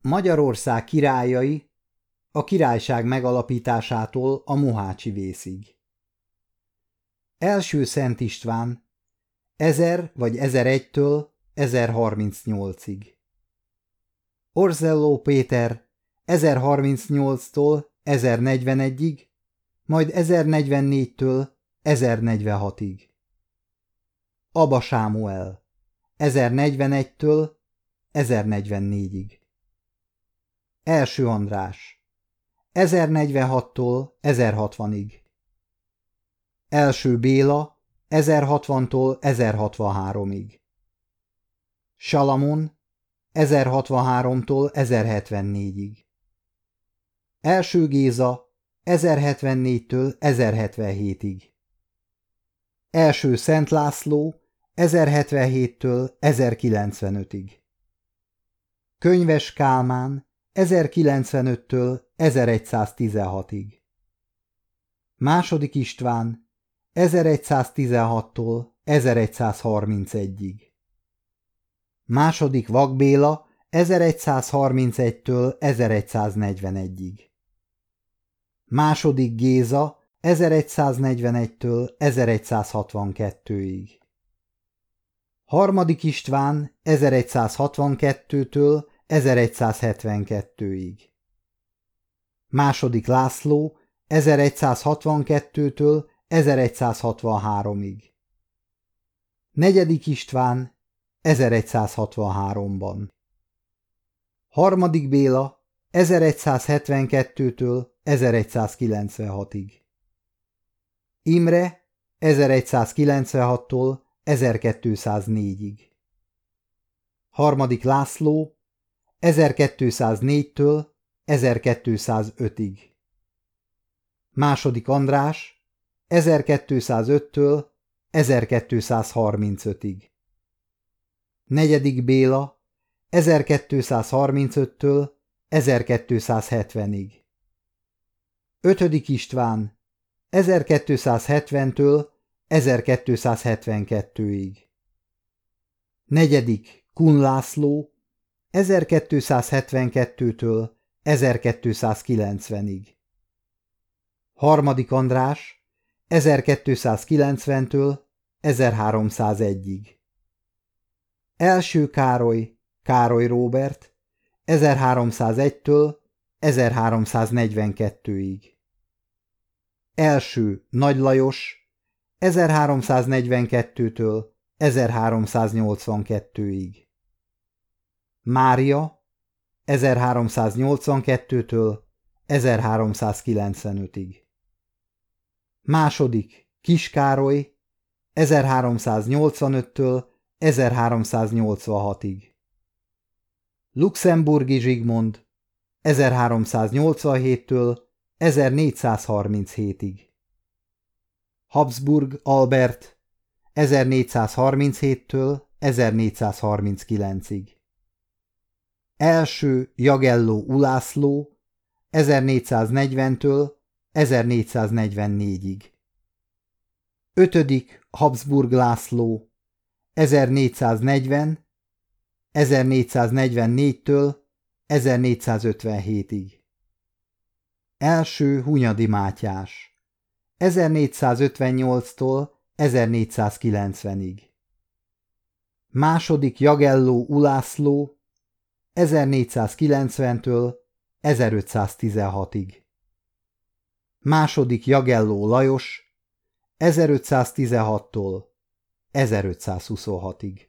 Magyarország királyai a királyság megalapításától a Mohácsi vészig. Első Szent István 1000 vagy 1001-től 1038-ig. Orzelló Péter 1038-tól 1041-ig, majd 1044-től 1046-ig. Aba Sámuel 1041-től 1044-ig. Első András 1046-tól 1060-ig. Első Béla 1060-tól 1063-ig. Salamon 1063-tól 1074-ig. Első Géza 1074-től 1077-ig. Első Szent László 1077-től 1095-ig. Könyves Kálmán 1095-től 1116-ig. Második István 1116-tól 1131-ig. Második Vakbéla 1131-től 1141-ig. Második Géza 1141-től 1162-ig. Harmadik István 1162-től 1172-ig. Második László 1162-től 1163-ig. Negyedik István 1163-ban. Harmadik Béla 1172-től 1196-ig. Imre 1196-tól 1204-ig. Harmadik László 1204-től 1205-ig. Második András 1205-től 1235-ig. Negyedik Béla 1235-től 1270-ig. Ötödik István 1270-től 1272-ig. Negyedik Kun László 1272-től 1290-ig. Harmadik András 1290-től 1301-ig. Első Károly Károly Róbert 1301-től 1342-ig. Első Nagy Lajos 1342-től 1382-ig. Mária 1382-től 1395-ig. Második Kiskároly 1385-től 1386-ig. Luxemburgi Zsigmond 1387-től 1437-ig. Habsburg Albert 1437-től 1439-ig. Első Jagelló Ulászló 1440-től 1444-ig. Ötödik Habsburg László 1440 1444-től 1457-ig. Első Hunyadi Mátyás 1458-tól 1490-ig. Második Jagelló Ulászló 1490-től 1516-ig. Második Jagelló Lajos 1516-tól 1526-ig.